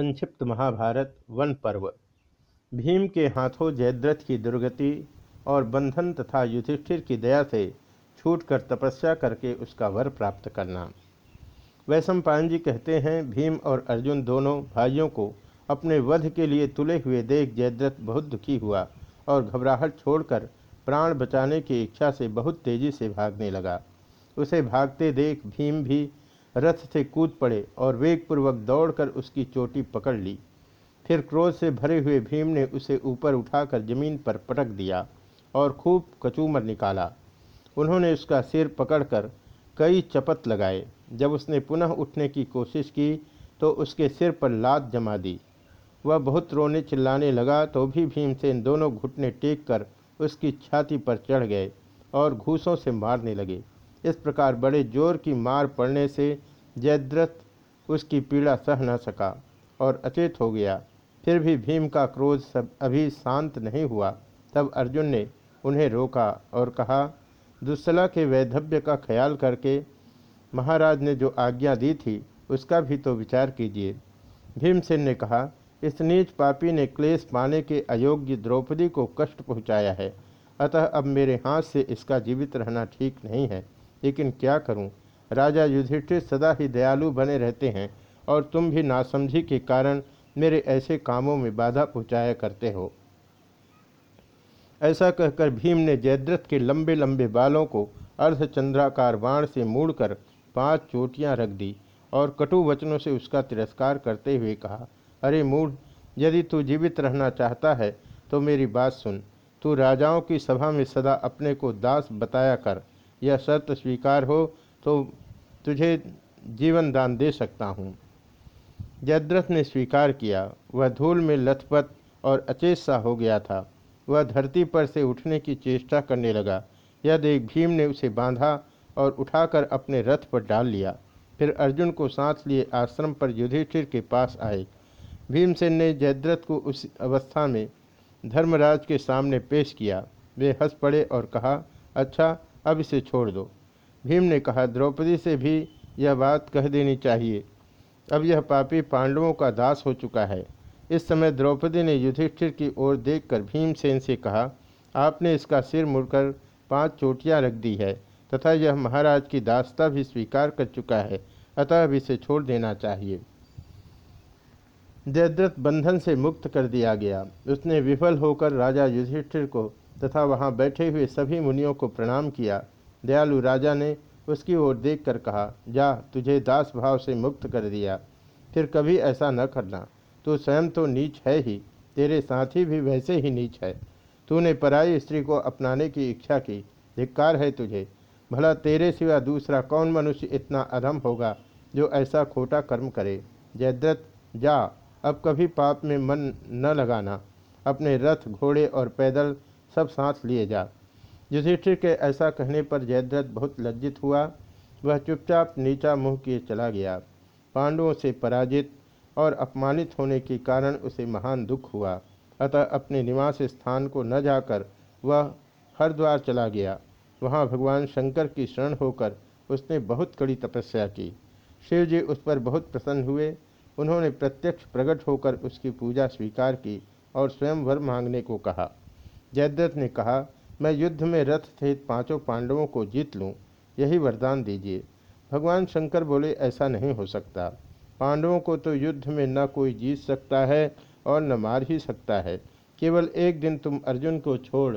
संक्षिप्त महाभारत वन पर्व। भीम के हाथों जयद्रथ की दुर्गति और बंधन तथा युधिष्ठिर की दया से छूटकर तपस्या करके उसका वर प्राप्त करना। वैशम पायन जी कहते हैं, भीम और अर्जुन दोनों भाइयों को अपने वध के लिए तुले हुए देख जयद्रथ बहुत दुखी हुआ और घबराहट छोड़कर प्राण बचाने की इच्छा से बहुत तेज़ी से भागने लगा। उसे भागते देख भीम भी रथ से कूद पड़े और वेगपूर्वक दौड़कर उसकी चोटी पकड़ ली। फिर क्रोध से भरे हुए भीम ने उसे ऊपर उठाकर ज़मीन पर पटक दिया और खूब कचूमर निकाला। उन्होंने उसका सिर पकड़कर कई चपत लगाए। जब उसने पुनः उठने की कोशिश की तो उसके सिर पर लात जमा दी। वह बहुत रोने चिल्लाने लगा तो भी भीमसेन दोनों घुटने टेक कर उसकी छाती पर चढ़ गए और घूसों से मारने लगे। इस प्रकार बड़े ज़ोर की मार पड़ने से जयद्रथ उसकी पीड़ा सह न सका और अचेत हो गया। फिर भी भीम का क्रोध सब अभी शांत नहीं हुआ। तब अर्जुन ने उन्हें रोका और कहा, दुस्सला के वैधव्य का ख्याल करके महाराज ने जो आज्ञा दी थी, उसका भी तो विचार कीजिए। भीमसेन ने कहा, इस नीच पापी ने क्लेश पाने के अयोग्य द्रौपदी को कष्ट पहुँचाया है। अतः अब मेरे हाथ से इसका जीवित रहना ठीक नहीं है। लेकिन क्या करूँ? राजा युधिष्ठिर सदा ही दयालु बने रहते हैं, और तुम भी नासमझी के कारण मेरे ऐसे कामों में बाधा पहुँचाया करते हो ऐसा कहकर भीम ने जयद्रथ के लंबे लंबे बालों को अर्धचंद्राकार बाण से मूड़कर पाँच चोटियाँ रख दी और कटु वचनों से उसका तिरस्कार करते हुए कहा, अरे मूढ़, यदि तू जीवित रहना चाहता है तो मेरी बात सुन तू राजाओं की सभा में सदा अपने को दास बताया कर यह शर्त स्वीकार हो तो तुझे जीवन दान दे सकता हूँ। जयद्रथ ने स्वीकार किया। वह धूल में लथपथ और अचेत सा हो गया था। वह धरती पर से उठने की चेष्टा करने लगा। यह देख भीम ने उसे बांधा और उठाकर अपने रथ पर डाल लिया। फिर अर्जुन को साथ लिए आश्रम पर युधिष्ठिर के पास आए। भीमसेन ने जयद्रथ को उस अवस्था में धर्मराज के सामने पेश किया। वे हंस पड़े और कहा अच्छा अब इसे छोड़ दो। भीम ने कहा, द्रौपदी से भी यह बात कह देनी चाहिए। अब यह पापी पांडवों का दास हो चुका है। इस समय द्रौपदी ने युधिष्ठिर की ओर देखकर भीमसेन से कहा, आपने इसका सिर मुड़कर पाँच चोटियाँ रख दी है, तथा यह महाराज की दासता भी स्वीकार कर चुका है, अतः अब इसे छोड़ देना चाहिए। जयद्रथ बंधन से मुक्त कर दिया गया। उसने विफल होकर राजा युधिष्ठिर को तथा वहाँ बैठे हुए सभी मुनियों को प्रणाम किया। दयालु राजा ने उसकी ओर देखकर कहा, जा, तुझे दास भाव से मुक्त कर दिया। फिर कभी ऐसा न करना। तू स्वयं तो नीच है ही। तेरे साथी भी वैसे ही नीच है। तूने पराई स्त्री को अपनाने की इच्छा की। धिक्कार है तुझे। भला तेरे सिवा दूसरा कौन मनुष्य इतना अधम होगा, जो ऐसा खोटा कर्म करे? जयद्रथ, जा। अब कभी पाप में मन न लगाना। अपने रथ, घोड़े और पैदल सब साथ लिए जा। युधिष्ठिर के ऐसा कहने पर जयद्रथ बहुत लज्जित हुआ। वह चुपचाप नीचा मुँह किए चला गया। पांडवों से पराजित और अपमानित होने के कारण उसे महान दुख हुआ। अतः अपने निवास स्थान को न जाकर वह हरिद्वार चला गया। वहाँ भगवान शंकर की शरण होकर उसने बहुत कड़ी तपस्या की। शिव जी उस पर बहुत प्रसन्न हुए। उन्होंने प्रत्यक्ष प्रकट होकर उसकी पूजा स्वीकार की और स्वयं वर मांगने को कहा। जयद्रथ ने कहा, मैं युद्ध में रथ सहित पाँचों पांडवों को जीत लूँ, यही वरदान दीजिए। भगवान शंकर बोले, ऐसा नहीं हो सकता। पांडवों को तो युद्ध में न कोई जीत सकता है और न मार ही सकता है। केवल एक दिन तुम अर्जुन को छोड़,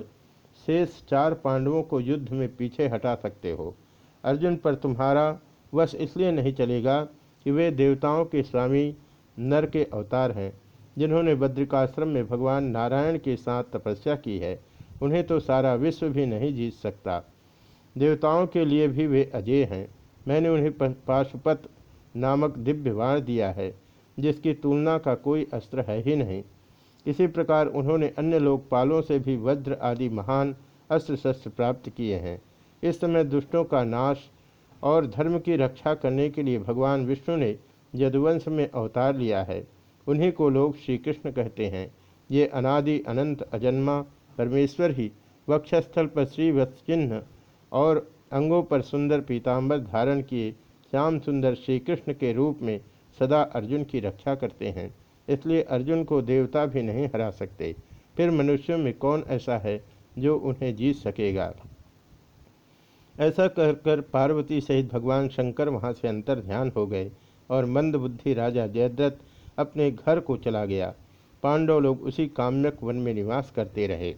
शेष चार पांडवों को युद्ध में पीछे हटा सकते हो। अर्जुन पर तुम्हारा वश इसलिए नहीं चलेगा कि वे देवताओं के स्वामी नर के अवतार हैं। जिन्होंने बद्रिकाश्रम में भगवान नारायण के साथ तपस्या की है, उन्हें तो सारा विश्व भी नहीं जीत सकता। देवताओं के लिए भी वे अजय हैं। मैंने उन्हें पाशुपत नामक दिव्य वाण दिया है, जिसकी तुलना का कोई अस्त्र है ही नहीं। इसी प्रकार उन्होंने अन्य लोकपालों से भी वज्र आदि महान अस्त्र शस्त्र प्राप्त किए हैं। इस समय दुष्टों का नाश और धर्म की रक्षा करने के लिए भगवान विष्णु ने यदुवंश में अवतार लिया है। उन्हीं को लोग श्री कृष्ण कहते हैं। ये अनादि अनंत अजन्मा परमेश्वर ही वक्षस्थल पर श्री वत्चिन्ह और अंगों पर सुंदर पीताम्बर धारण किए श्याम सुंदर श्री कृष्ण के रूप में सदा अर्जुन की रक्षा करते हैं। इसलिए अर्जुन को देवता भी नहीं हरा सकते। फिर मनुष्यों में कौन ऐसा है जो उन्हें जीत सकेगा? ऐसा कहकर पार्वती सहित भगवान शंकर वहाँ से अंतर ध्यान हो गए और मंदबुद्धि राजा जयद्रथ अपने घर को चला गया। पांडव लोग उसी काम्यक वन में निवास करते रहे।